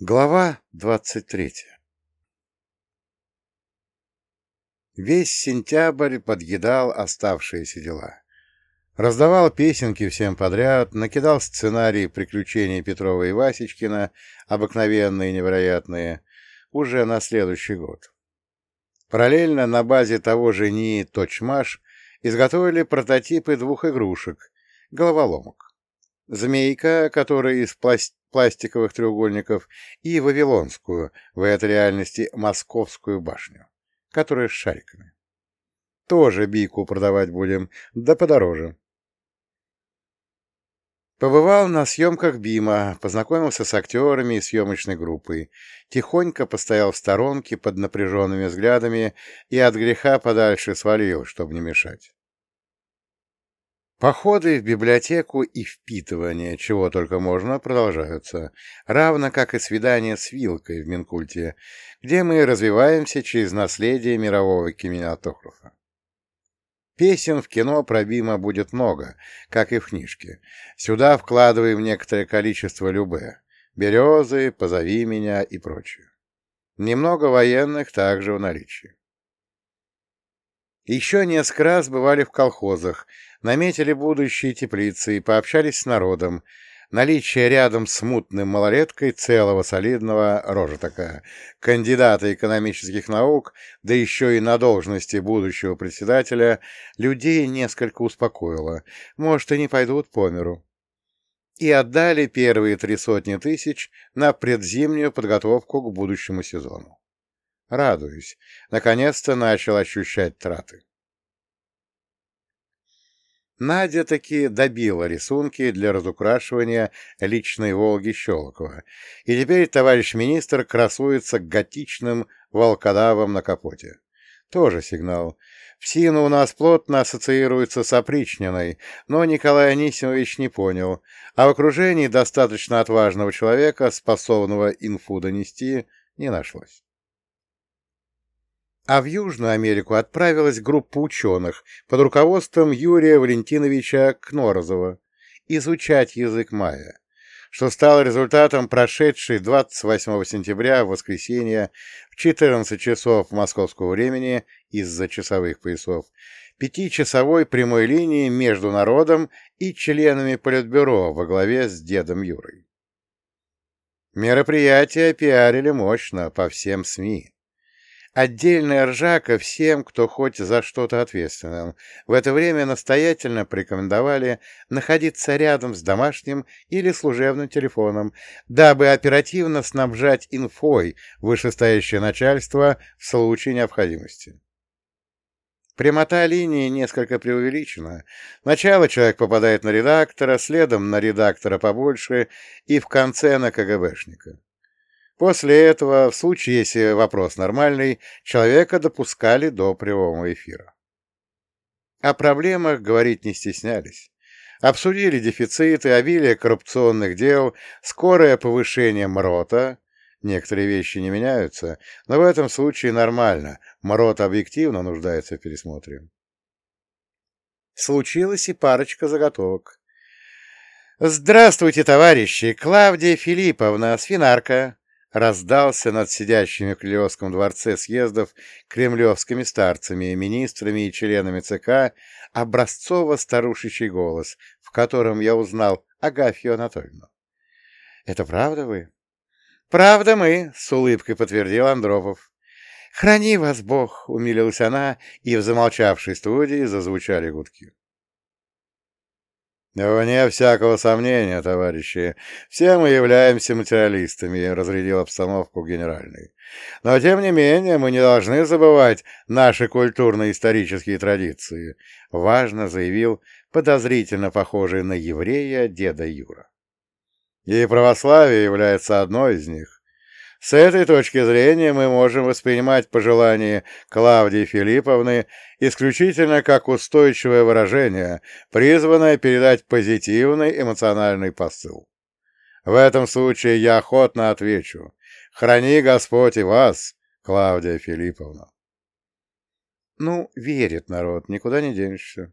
Глава двадцать третья Весь сентябрь подъедал оставшиеся дела. Раздавал песенки всем подряд, накидал сценарии приключений Петрова и Васечкина, обыкновенные и невероятные, уже на следующий год. Параллельно на базе того же НИИ «Точмаш» изготовили прототипы двух игрушек — головоломок. Змейка, которая из пласт пластиковых треугольников, и Вавилонскую, в этой реальности Московскую башню, которая с шариками. Тоже бику продавать будем, да подороже. Побывал на съемках Бима, познакомился с актерами и съемочной группой, тихонько постоял в сторонке под напряженными взглядами и от греха подальше свалил, чтобы не мешать. Походы в библиотеку и впитывание, чего только можно, продолжаются, равно как и свидания с Вилкой в Минкульте, где мы развиваемся через наследие мирового кинематографа. Песен в кино про Бима будет много, как и в книжке. Сюда вкладываем некоторое количество любе. Березы, позови меня и прочее. Немного военных также в наличии. Еще несколько раз бывали в колхозах, наметили будущие теплицы и пообщались с народом. Наличие рядом с мутным малолеткой целого солидного, рожа такая, кандидата экономических наук, да еще и на должности будущего председателя, людей несколько успокоило. Может, и не пойдут по миру. И отдали первые три сотни тысяч на предзимнюю подготовку к будущему сезону. Радуюсь. Наконец-то начал ощущать траты. Надя таки добила рисунки для разукрашивания личной «Волги» Щелокова, и теперь товарищ министр красуется готичным волкодавом на капоте. Тоже сигнал. Псина у нас плотно ассоциируется с опричниной, но Николай Анисимович не понял, а в окружении достаточно отважного человека, способного инфу донести, не нашлось а в Южную Америку отправилась группа ученых под руководством Юрия Валентиновича Кнорозова изучать язык майя, что стало результатом прошедшей 28 сентября в воскресенье в 14 часов московского времени из-за часовых поясов пятичасовой прямой линии между народом и членами Политбюро во главе с дедом Юрой. Мероприятие пиарили мощно по всем СМИ. Отдельная ржака всем, кто хоть за что-то ответственным. В это время настоятельно порекомендовали находиться рядом с домашним или служебным телефоном, дабы оперативно снабжать инфой вышестоящее начальство в случае необходимости. Прямота линии несколько преувеличена. Сначала человек попадает на редактора, следом на редактора побольше и в конце на КГБшника. После этого, в случае, если вопрос нормальный, человека допускали до прямого эфира. О проблемах говорить не стеснялись. Обсудили дефициты, обилие коррупционных дел, скорое повышение МРОТа. Некоторые вещи не меняются, но в этом случае нормально. МРОТ объективно нуждается в пересмотре. Случилась и парочка заготовок. «Здравствуйте, товарищи! Клавдия Филипповна, свинарка!» Раздался над сидящими в Кремлевском дворце съездов кремлевскими старцами, министрами и членами ЦК образцово-старушечий голос, в котором я узнал Агафью Анатольевну. — Это правда вы? — Правда мы, — с улыбкой подтвердил Андропов. — Храни вас Бог, — умилилась она, и в замолчавшей студии зазвучали гудки. «Вне всякого сомнения, товарищи, все мы являемся материалистами», — разрядил обстановку генеральный. «Но, тем не менее, мы не должны забывать наши культурно-исторические традиции», — важно заявил подозрительно похожий на еврея деда Юра. «И православие является одной из них. С этой точки зрения мы можем воспринимать пожелания Клавдии Филипповны исключительно как устойчивое выражение, призванное передать позитивный эмоциональный посыл. В этом случае я охотно отвечу. Храни Господь и вас, Клавдия Филипповна. Ну, верит народ, никуда не денешься.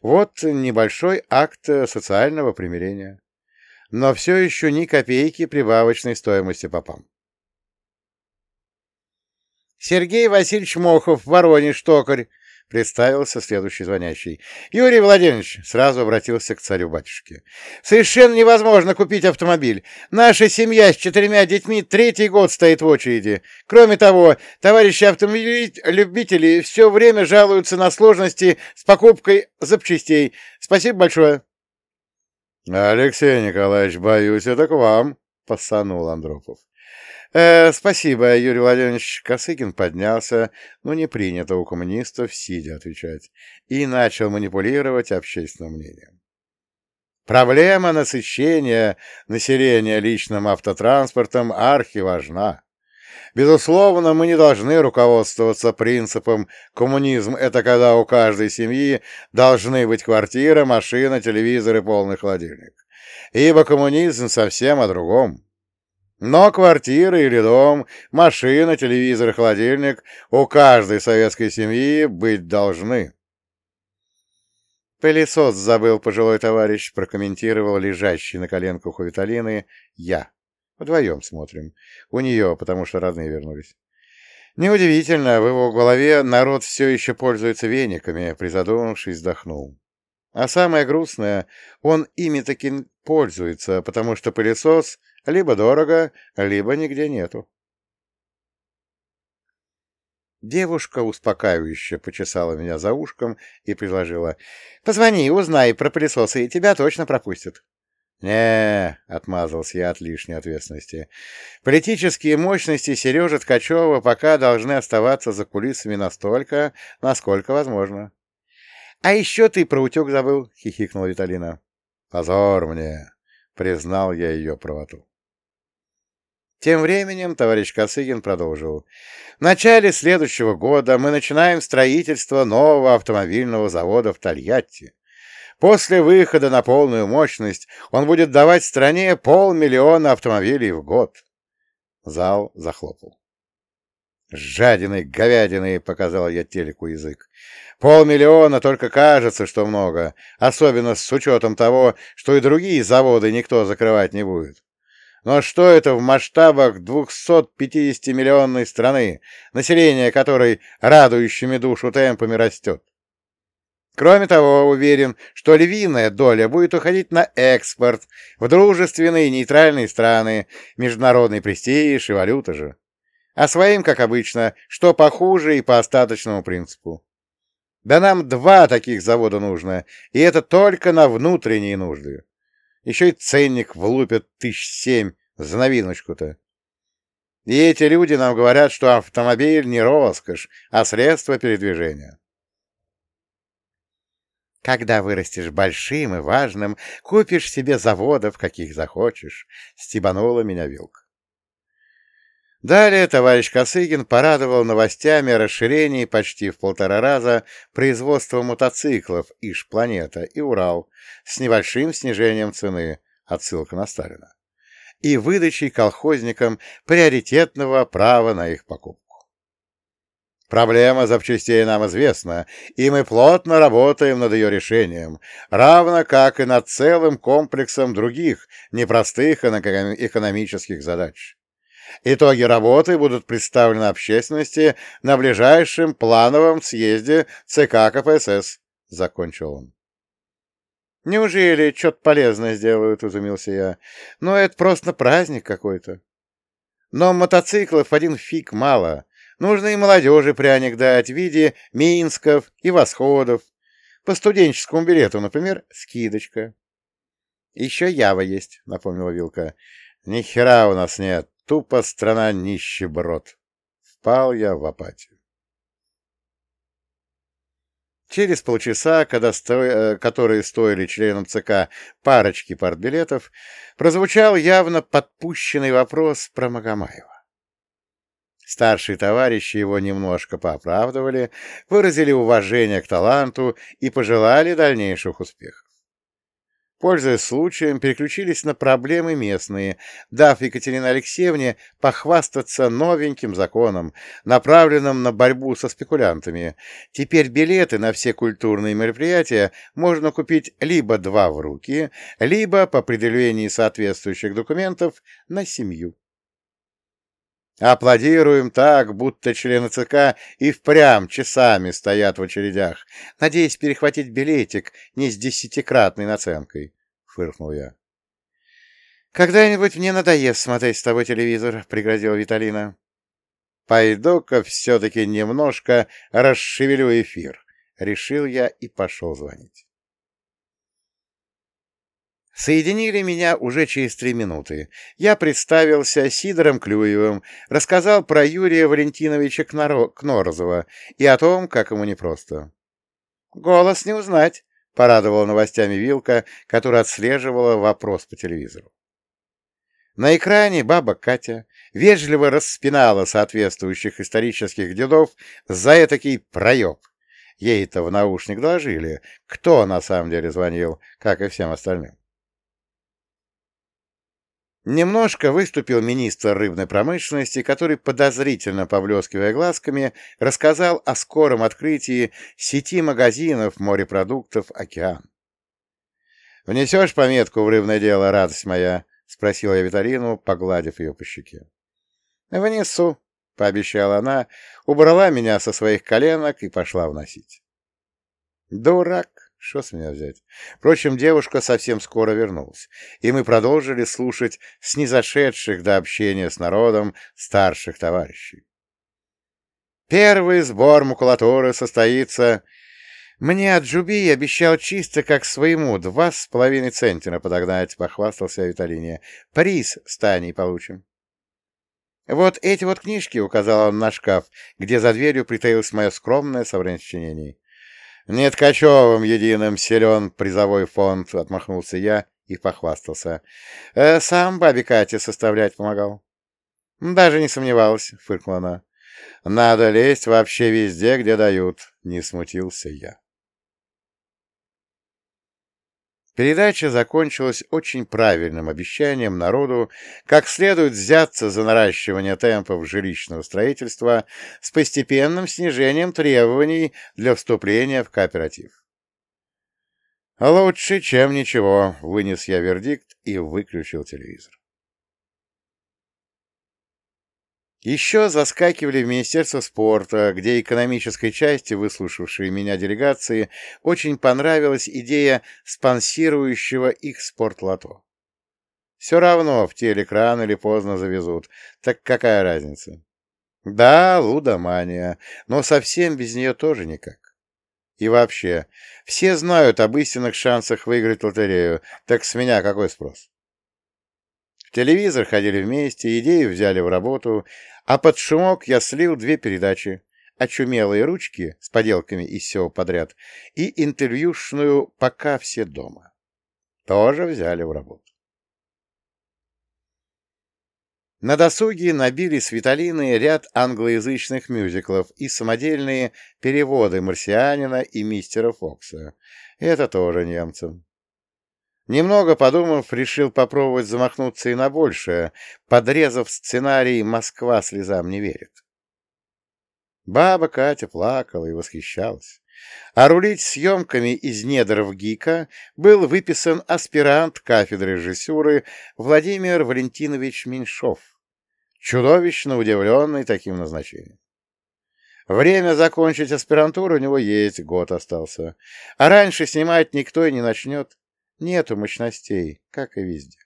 Вот небольшой акт социального примирения. но все еще ни копейки прибавочной стоимости попам. Сергей Васильевич Мохов, Воронеж, токарь, Представился следующий звонящий. «Юрий Владимирович!» — сразу обратился к царю-батюшке. «Совершенно невозможно купить автомобиль. Наша семья с четырьмя детьми третий год стоит в очереди. Кроме того, товарищи автомобиль-любители все время жалуются на сложности с покупкой запчастей. Спасибо большое!» «Алексей Николаевич, боюсь, это к вам!» — посанул Андропов. Э, спасибо, Юрий Владимирович. Косыгин поднялся, но не принято у коммунистов сидя отвечать, и начал манипулировать общественным мнением. Проблема насыщения населения личным автотранспортом архиважна. Безусловно, мы не должны руководствоваться принципом «коммунизм – это когда у каждой семьи должны быть квартира, машина, телевизор и полный холодильник». Ибо коммунизм совсем о другом. Но квартира или дом, машина, телевизор, холодильник у каждой советской семьи быть должны. Пылесос забыл пожилой товарищ, прокомментировал лежащий на коленках у Виталины я. Вдвоем смотрим. У нее, потому что родные вернулись. Неудивительно, в его голове народ все еще пользуется вениками, призадумавшись, вздохнул. А самое грустное, он ими таки пользуется, потому что пылесос либо дорого, либо нигде нету. Девушка успокаивающе почесала меня за ушком и предложила. — Позвони, узнай про пылесосы, и тебя точно пропустят. не отмазался я от лишней ответственности. Политические мощности Сережи Ткачева пока должны оставаться за кулисами настолько, насколько возможно. — А еще ты про утек забыл, — хихикнула Виталина. — Позор мне, — признал я ее правоту. Тем временем товарищ Косыгин продолжил. В начале следующего года мы начинаем строительство нового автомобильного завода в Тольятти. После выхода на полную мощность он будет давать стране полмиллиона автомобилей в год. Зал захлопал. «Жадиной, говядиной!» — показал я телеку язык. «Полмиллиона только кажется, что много, особенно с учетом того, что и другие заводы никто закрывать не будет. Но что это в масштабах 250-миллионной страны, население которой радующими душу темпами растет? Кроме того, уверен, что львиная доля будет уходить на экспорт в дружественные нейтральные страны, международный престиж и валюта же. А своим, как обычно, что похуже и по остаточному принципу. Да нам два таких завода нужно, и это только на внутренние нужды. Еще и ценник влупят тысяч семь за новиночку-то. И эти люди нам говорят, что автомобиль не роскошь, а средство передвижения. Когда вырастешь большим и важным, купишь себе заводов, каких захочешь, — стебанула меня вилка. Далее товарищ Косыгин порадовал новостями о расширении почти в полтора раза производства мотоциклов «Иж-Планета» и «Урал» с небольшим снижением цены, отсылка на Сталина, и выдачей колхозникам приоритетного права на их покупку. Проблема запчастей нам известна, и мы плотно работаем над ее решением, равно как и над целым комплексом других непростых экономических задач. Итоги работы будут представлены общественности на ближайшем плановом съезде ЦК КПСС, — закончил он. «Неужели что-то полезное сделают?» — изумился я. «Ну, это просто праздник какой-то». «Но мотоциклов один фиг мало. Нужно и молодежи пряник дать в виде Минсков и Восходов. По студенческому билету, например, скидочка». «Еще Ява есть», — напомнила Вилка. «Ни хера у нас нет. Тупо страна нищеброд. Впал я в апатию. Через полчаса, когда сто... Э, которые стоили членам ЦК парочки партбилетов, прозвучал явно подпущенный вопрос про Магомаева. Старшие товарищи его немножко пооправдывали, выразили уважение к таланту и пожелали дальнейших успехов. Пользуясь случаем, переключились на проблемы местные, дав Екатерине Алексеевне похвастаться новеньким законом, направленным на борьбу со спекулянтами. Теперь билеты на все культурные мероприятия можно купить либо два в руки, либо, по предъявлении соответствующих документов, на семью. Аплодируем так, будто члены ЦК и впрямь часами стоят в очередях, надеясь перехватить билетик не с десятикратной наценкой, — фыркнул я. — Когда-нибудь мне надоест смотреть с тобой телевизор, — пригрозила Виталина. — Пойду-ка все-таки немножко расшевелю эфир, — решил я и пошел звонить. Соединили меня уже через три минуты. Я представился Сидором Клюевым, рассказал про Юрия Валентиновича Кнорозова и о том, как ему непросто. «Голос не узнать», — порадовала новостями Вилка, которая отслеживала вопрос по телевизору. На экране баба Катя вежливо распинала соответствующих исторических дедов за этакий проеб. Ей-то в наушник доложили, кто на самом деле звонил, как и всем остальным. Немножко выступил министр рыбной промышленности, который, подозрительно поблескивая глазками, рассказал о скором открытии сети магазинов морепродуктов «Океан». «Внесешь пометку в рыбное дело, радость моя?» — спросила я Виталину, погладив ее по щеке. «Внесу», — пообещала она, убрала меня со своих коленок и пошла вносить. «Дурак!» Что с меня взять? Впрочем, девушка совсем скоро вернулась, и мы продолжили слушать снизошедших до общения с народом старших товарищей. Первый сбор макулатуры состоится... Мне от Джуби обещал чисто как своему два с половиной центнера подогнать, — похвастался Виталине. Приз с Таней получим. Вот эти вот книжки, — указал он на шкаф, где за дверью притаилось мое скромное собрание сочинений. «Не Ткачевым единым силен призовой фонд», — отмахнулся я и похвастался. «Э, «Сам бабе Кате составлять помогал». «Даже не сомневалась», — фыркнула она. «Надо лезть вообще везде, где дают», — не смутился я. Передача закончилась очень правильным обещанием народу как следует взяться за наращивание темпов жилищного строительства с постепенным снижением требований для вступления в кооператив. «Лучше, чем ничего», — вынес я вердикт и выключил телевизор. Еще заскакивали в Министерство спорта, где экономической части, выслушавшей меня делегации, очень понравилась идея спонсирующего их спортлото. Все равно в телек рано или поздно завезут, так какая разница? Да, лудомания, но совсем без нее тоже никак. И вообще, все знают об истинных шансах выиграть лотерею, так с меня какой спрос? Телевизор ходили вместе, идею взяли в работу, а под шумок я слил две передачи «Очумелые ручки» с поделками из всего подряд и интервьюшную «Пока все дома». Тоже взяли в работу. На досуге набили с Виталины ряд англоязычных мюзиклов и самодельные переводы «Марсианина» и «Мистера Фокса». Это тоже немцам. Немного подумав, решил попробовать замахнуться и на большее, подрезав сценарий «Москва слезам не верит». Баба Катя плакала и восхищалась. А рулить съемками из недров ГИКа был выписан аспирант кафедры режиссуры Владимир Валентинович Меньшов, чудовищно удивленный таким назначением. Время закончить аспирантуру у него есть, год остался. А раньше снимать никто и не начнет. Нету мощностей, как и везде.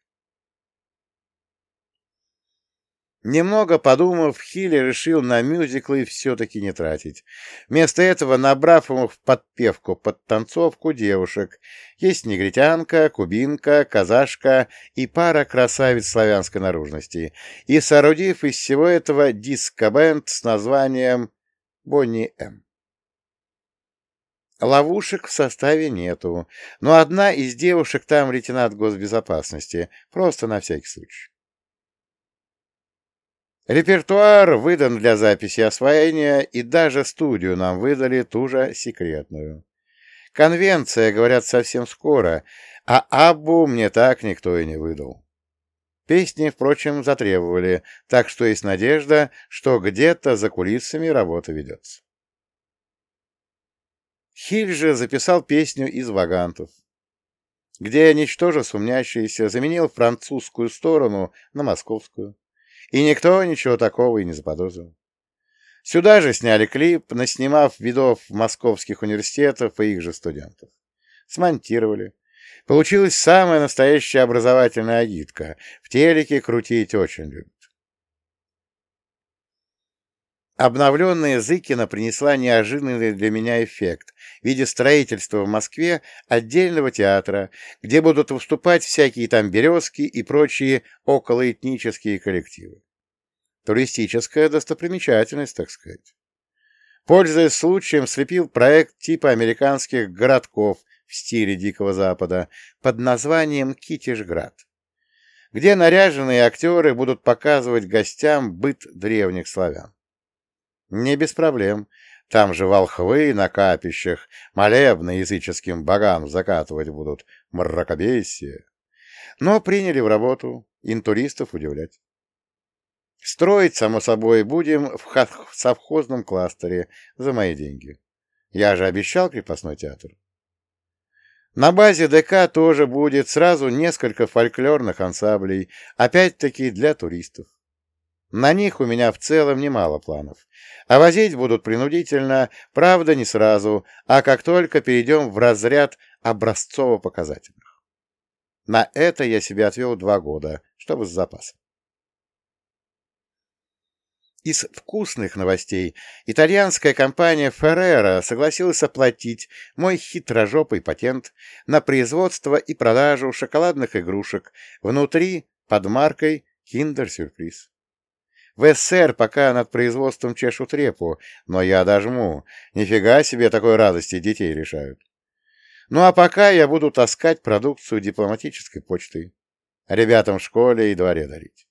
Немного подумав, Хилли решил на мюзиклы все-таки не тратить. Вместо этого, набрав ему в подпевку под танцовку девушек, есть негритянка, кубинка, казашка и пара красавиц славянской наружности, и соорудив из всего этого диско-бенд с названием «Бонни М». Ловушек в составе нету, но одна из девушек там лейтенант госбезопасности, просто на всякий случай. Репертуар выдан для записи освоения, и даже студию нам выдали ту же секретную. Конвенция, говорят, совсем скоро, А Аббу мне так никто и не выдал. Песни, впрочем, затребовали, так что есть надежда, что где-то за кулисами работа ведется. Хиль же записал песню из вагантов, где, ничтоже сумнящийся, заменил французскую сторону на московскую, и никто ничего такого и не заподозрил. Сюда же сняли клип, наснимав видов московских университетов и их же студентов. Смонтировали. Получилась самая настоящая образовательная агитка. В телеке крутить очень любят. Обновленная Зыкина принесла неожиданный для меня эффект в виде строительства в Москве отдельного театра, где будут выступать всякие там березки и прочие околоэтнические коллективы. Туристическая достопримечательность, так сказать. Пользуясь случаем, слепил проект типа американских городков в стиле Дикого Запада под названием Китишград, где наряженные актеры будут показывать гостям быт древних славян. Не без проблем. Там же волхвы на капищах молебны языческим богам закатывать будут, мракобесие. Но приняли в работу, интуристов удивлять. Строить, само собой, будем в совхозном кластере за мои деньги. Я же обещал крепостной театр. На базе ДК тоже будет сразу несколько фольклорных ансамблей, опять-таки для туристов. На них у меня в целом немало планов. А возить будут принудительно, правда, не сразу, а как только перейдем в разряд образцово-показательных. На это я себе отвел два года, чтобы с запасом. Из вкусных новостей итальянская компания Ferrera согласилась оплатить мой хитрожопый патент на производство и продажу шоколадных игрушек внутри под маркой Kinder Surprise. В СССР пока над производством чешут репу, но я дожму. Нифига себе такой радости детей решают. Ну а пока я буду таскать продукцию дипломатической почтой. Ребятам в школе и дворе дарить.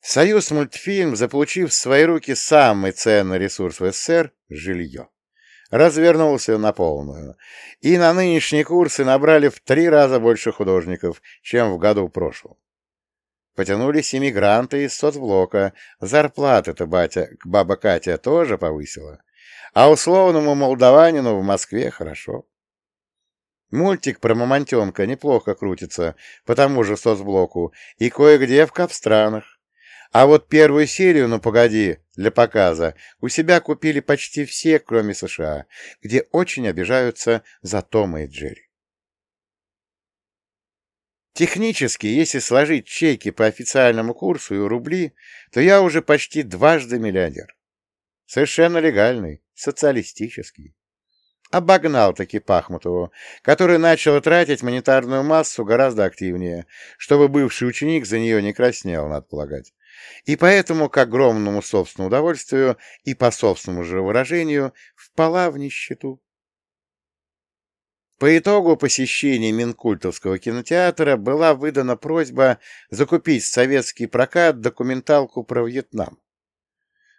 Союз мультфильм, заполучив в свои руки самый ценный ресурс в СССР – жилье, развернулся на полную, и на нынешние курсы набрали в три раза больше художников, чем в году прошлом. Потянулись иммигранты из соцблока, зарплаты-то батя, баба Катя тоже повысила, а условному молдаванину в Москве хорошо. Мультик про мамонтенка неплохо крутится по тому же соцблоку и кое-где в капстранах. А вот первую серию, ну погоди, для показа, у себя купили почти все, кроме США, где очень обижаются за Тома и Джерри. Технически, если сложить чеки по официальному курсу и рубли, то я уже почти дважды миллионер. Совершенно легальный, социалистический. Обогнал таки Пахмутову, который начал тратить монетарную массу гораздо активнее, чтобы бывший ученик за нее не краснел, надо полагать и поэтому, к огромному собственному удовольствию и по собственному же выражению, впала в нищету. По итогу посещения Минкультовского кинотеатра была выдана просьба закупить в советский прокат документалку про Вьетнам.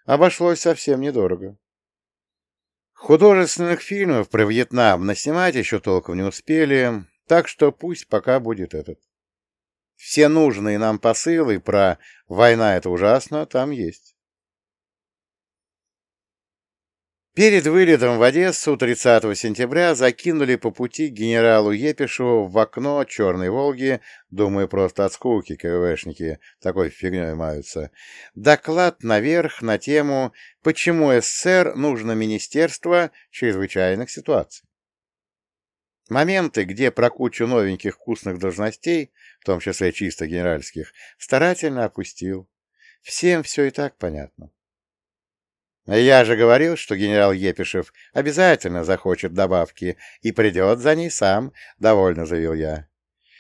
Обошлось совсем недорого. Художественных фильмов про Вьетнам наснимать еще толком не успели, так что пусть пока будет этот. Все нужные нам посылы про «война — это ужасно» там есть. Перед вылетом в Одессу 30 сентября закинули по пути генералу Епишу в окно «Черной Волги», думаю, просто от скуки КВшники такой фигней маются, доклад наверх на тему «Почему СССР нужно Министерство чрезвычайных ситуаций». Моменты, где про кучу новеньких вкусных должностей, в том числе чисто генеральских, старательно опустил. Всем все и так понятно. Я же говорил, что генерал Епишев обязательно захочет добавки и придет за ней сам, — довольно заявил я.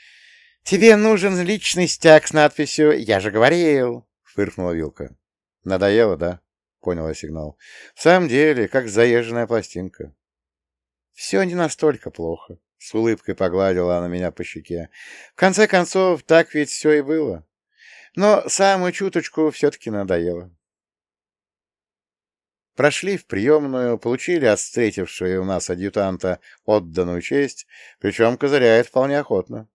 — Тебе нужен личный стяг с надписью «Я же говорил», — фыркнула Вилка. — Надоело, да? — понял я сигнал. — В самом деле, как заезженная пластинка. Все не настолько плохо. С улыбкой погладила она меня по щеке. В конце концов, так ведь все и было. Но самую чуточку все-таки надоело. Прошли в приемную, получили от встретившего у нас адъютанта отданную честь, причем козыряет вполне охотно,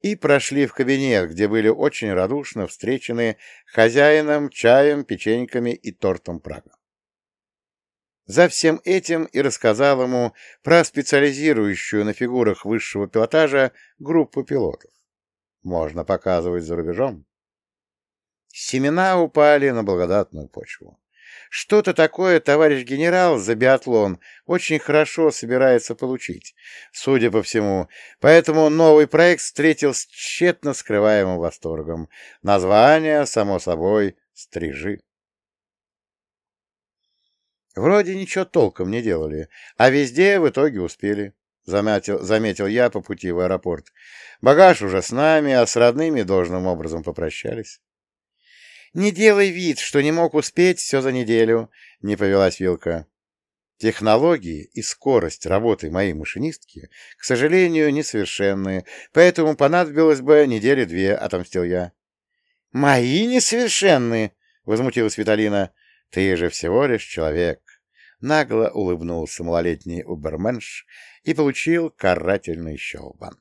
и прошли в кабинет, где были очень радушно встречены хозяином, чаем, печеньками и тортом Прага. За всем этим и рассказал ему про специализирующую на фигурах высшего пилотажа группу пилотов. Можно показывать за рубежом. Семена упали на благодатную почву. Что-то такое товарищ генерал за биатлон очень хорошо собирается получить, судя по всему, поэтому новый проект встретил с тщетно скрываемым восторгом. Название, само собой, «Стрижи». Вроде ничего толком не делали, а везде в итоге успели, — заметил, заметил я по пути в аэропорт. Багаж уже с нами, а с родными должным образом попрощались. — Не делай вид, что не мог успеть все за неделю, — не повелась Вилка. Технологии и скорость работы моей машинистки, к сожалению, несовершенные, поэтому понадобилось бы недели две, — отомстил я. — Мои несовершенные, — возмутилась Виталина. — Ты же всего лишь человек нагло улыбнулся малолетний уберменш и получил карательный щелбан.